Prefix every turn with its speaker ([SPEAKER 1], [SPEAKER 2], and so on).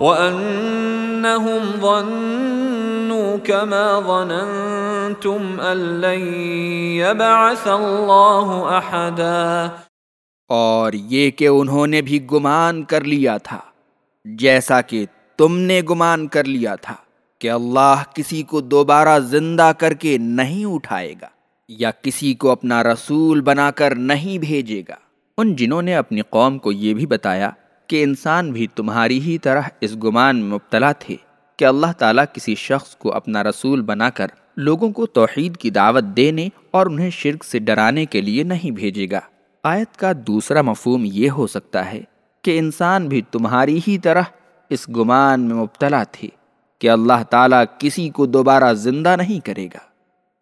[SPEAKER 1] وَأَنَّهُمْ ظَنُّوا كَمَا ظَنَنْتُمْ أَن لَّن يَبْعَثَ اللَّهُ أَحَدًا
[SPEAKER 2] اور یہ کہ انہوں نے بھی گمان کر لیا تھا، جیسا کہ تم نے گمان کر لیا تھا کہ اللہ کسی کو دوبارہ زندہ کر کے نہیں اٹھائے گا یا کسی کو اپنا رسول بنا کر نہیں بھیجے گا۔ ان جنہوں نے اپنی قوم کو یہ بھی بتایا کہ انسان بھی تمہاری ہی طرح اس گمان میں مبتلا تھے کہ اللہ تعالیٰ کسی شخص کو اپنا رسول بنا کر لوگوں کو توحید کی دعوت دینے اور انہیں شرک سے ڈرانے کے لیے نہیں بھیجے گا۔ آیت کا دوسرا مفہوم یہ ہو سکتا ہے کہ انسان بھی تمہاری ہی طرح اس گمان میں مبتلا تھے کہ اللہ تعالیٰ کسی کو دوبارہ زندہ نہیں کرے گا۔